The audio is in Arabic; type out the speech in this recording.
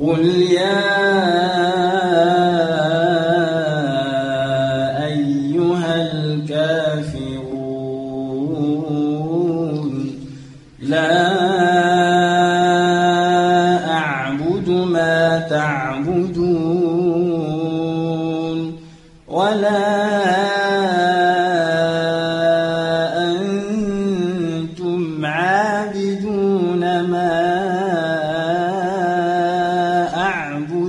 قل يا أيها الكافرون لا أعبد ما تعبدون ولا أنتم عابدون ما